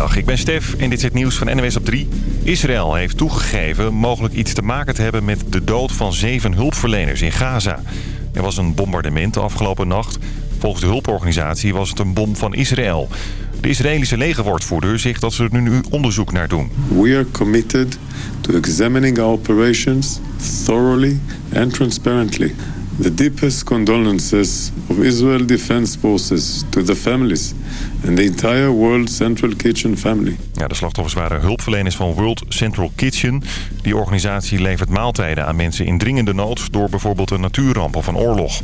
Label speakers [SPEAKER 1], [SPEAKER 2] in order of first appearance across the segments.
[SPEAKER 1] Goedemiddag, ik ben Stef en dit is het nieuws van NWS op 3. Israël heeft toegegeven mogelijk iets te maken te hebben met de dood van zeven hulpverleners in Gaza. Er was een bombardement de afgelopen nacht. Volgens de hulporganisatie was het een bom van Israël. De Israëlische legerwoordvoerder zegt dat ze er nu onderzoek naar doen.
[SPEAKER 2] We are committed to examining our operations thoroughly and transparently. The deepest condolences of Israel Defense Forces to the families and the entire World Central Kitchen family.
[SPEAKER 1] Ja, de slachtoffers waren hulpverleners van World Central Kitchen. Die organisatie levert maaltijden aan mensen in dringende nood... door bijvoorbeeld een natuurramp of een oorlog.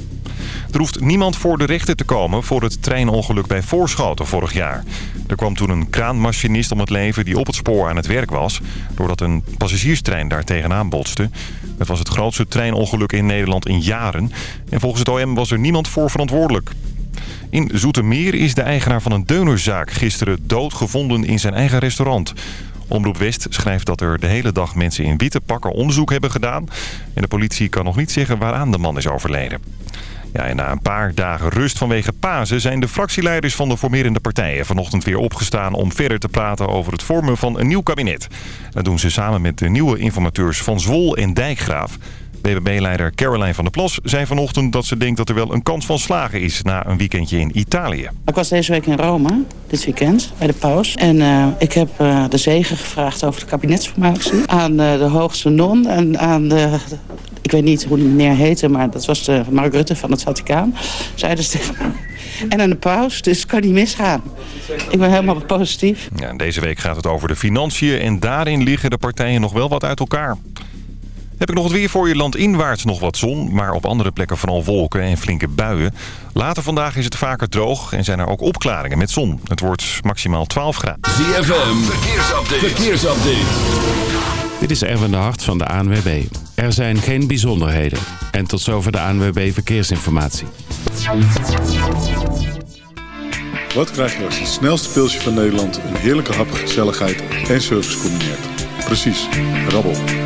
[SPEAKER 1] Er hoeft niemand voor de rechter te komen voor het treinongeluk bij Voorschoten vorig jaar. Er kwam toen een kraanmachinist om het leven die op het spoor aan het werk was... doordat een passagierstrein daar tegenaan botste. Het was het grootste treinongeluk in Nederland in jaren. En volgens het OM was er niemand voor verantwoordelijk. In Zoetermeer is de eigenaar van een deunerzaak gisteren doodgevonden in zijn eigen restaurant. Omroep West schrijft dat er de hele dag mensen in witte pakken onderzoek hebben gedaan. En de politie kan nog niet zeggen waaraan de man is overleden. Ja, na een paar dagen rust vanwege Pasen zijn de fractieleiders van de formerende partijen vanochtend weer opgestaan om verder te praten over het vormen van een nieuw kabinet. Dat doen ze samen met de nieuwe informateurs Van Zwol en Dijkgraaf. BBB-leider Caroline van der Plas zei vanochtend dat ze denkt dat er wel een kans van slagen is na een weekendje in Italië.
[SPEAKER 3] Ik was deze week in Rome, dit weekend, bij de paus. En uh, ik heb uh, de zegen gevraagd over de kabinetsformatie aan uh, de hoogste non en aan de... Ik weet niet hoe die meneer heette, maar dat was de Mark Rutte van het Vaticaan. Zeiden ze tegen En aan de paus, dus het kan niet misgaan. Ik ben helemaal positief.
[SPEAKER 1] Ja, deze week gaat het over de financiën en daarin liggen de partijen nog wel wat uit elkaar. Heb ik nog het weer voor je landinwaarts nog wat zon, maar op andere plekken vooral wolken en flinke buien. Later vandaag is het vaker droog en zijn er ook opklaringen met zon. Het wordt maximaal 12 graden.
[SPEAKER 4] ZFM, verkeersupdate. verkeersupdate.
[SPEAKER 5] Dit is Erwin de Hart van de ANWB. Er zijn geen bijzonderheden. En tot zover de ANWB Verkeersinformatie.
[SPEAKER 6] Wat krijg je als het snelste pilsje van Nederland... een heerlijke hap, gezelligheid en service combineert? Precies, rabbel.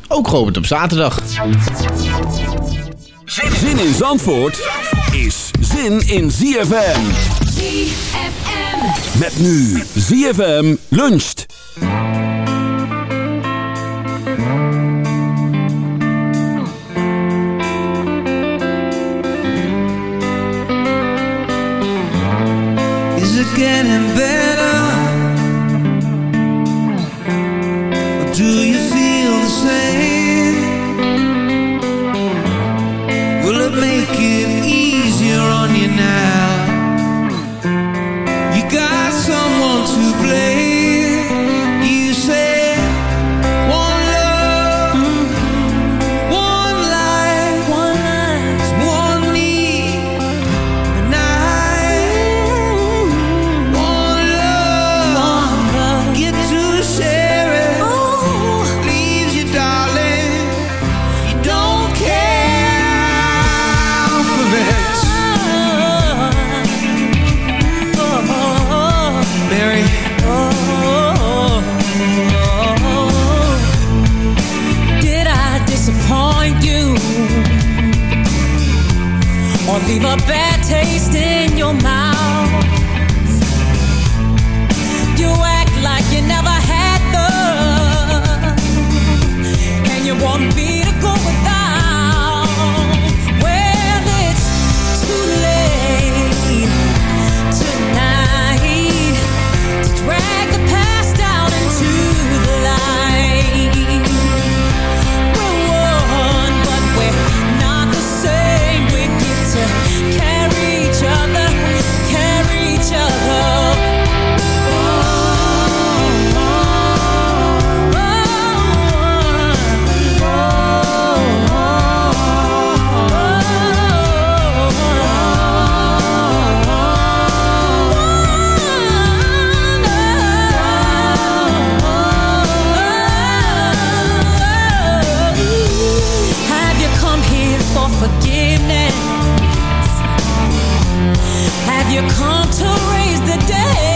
[SPEAKER 7] ook geopend op zaterdag.
[SPEAKER 4] Zin in Zandvoort is zin in ZFM.
[SPEAKER 8] ZFM.
[SPEAKER 4] Met nu ZFM luncht.
[SPEAKER 9] Is it getting better? You
[SPEAKER 8] come to raise the dead?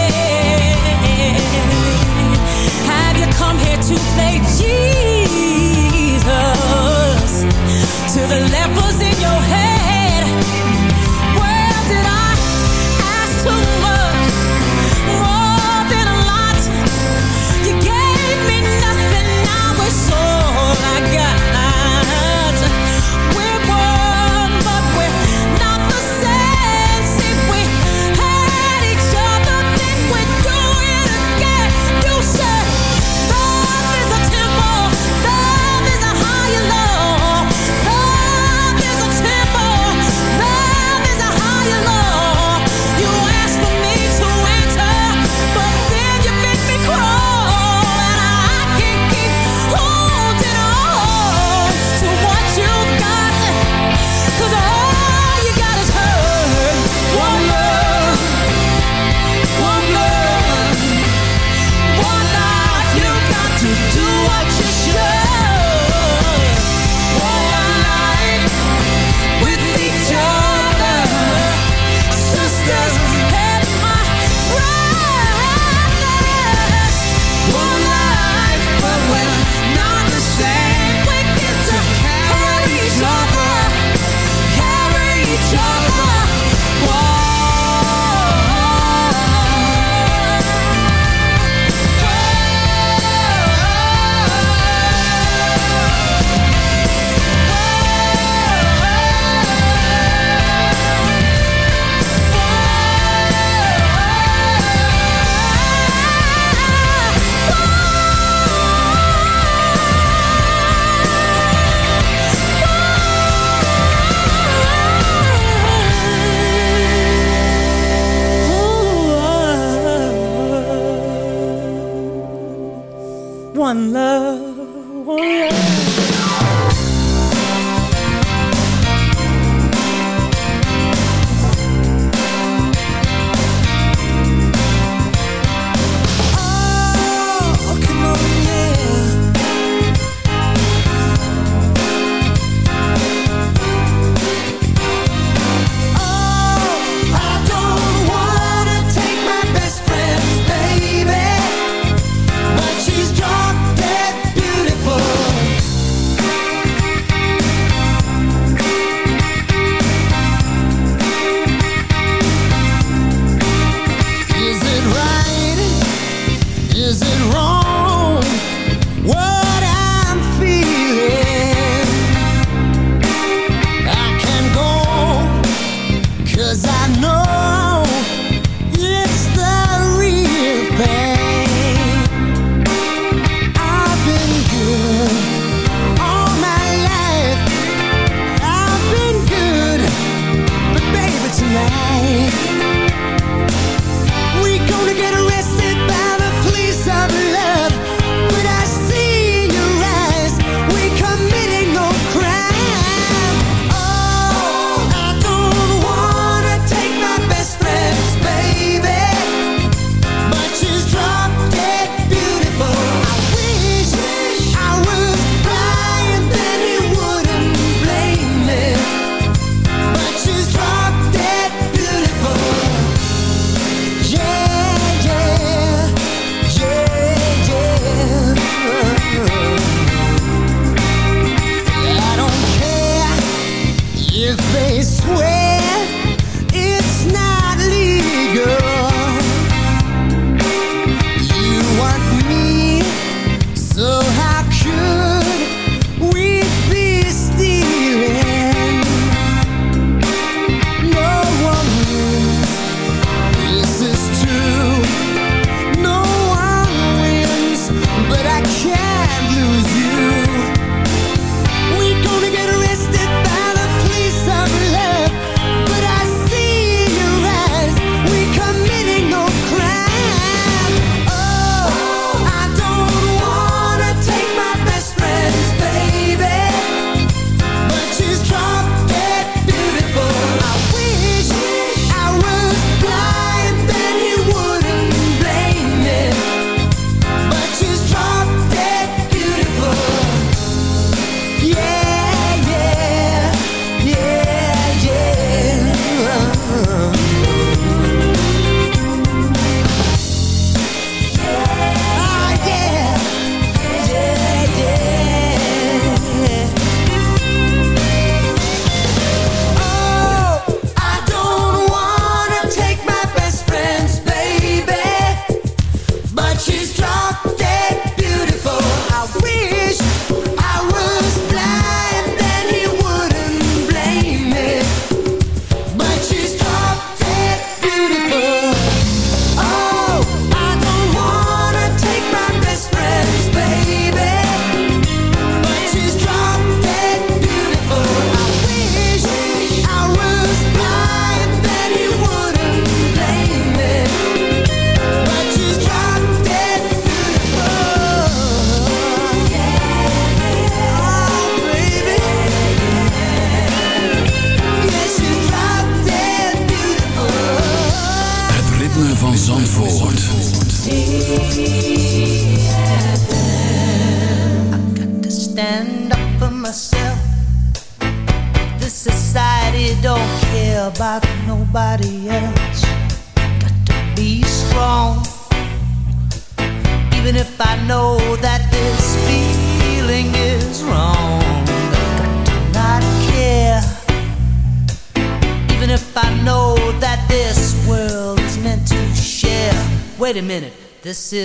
[SPEAKER 9] This is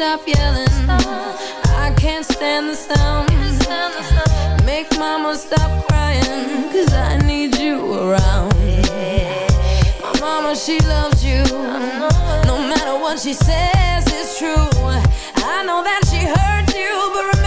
[SPEAKER 8] stop yelling. I can't stand the sound. Make mama stop crying, cause I need you around. My mama, she loves you. No matter what she says, it's true. I know that she hurts you, but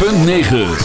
[SPEAKER 8] .9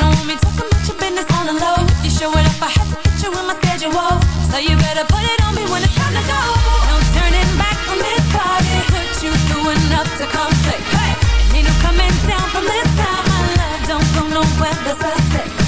[SPEAKER 8] don't want me talking about your business on the
[SPEAKER 10] low. If you it up, I have to
[SPEAKER 11] put you in my schedule. So you better put it on me
[SPEAKER 12] when it's time to go. No turning back from this party. Put you through enough to come play. Hey, ain't no coming down from this time. My love don't go nowhere. That's what
[SPEAKER 10] I.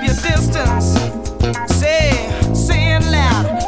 [SPEAKER 10] keep your distance. Say, say it loud.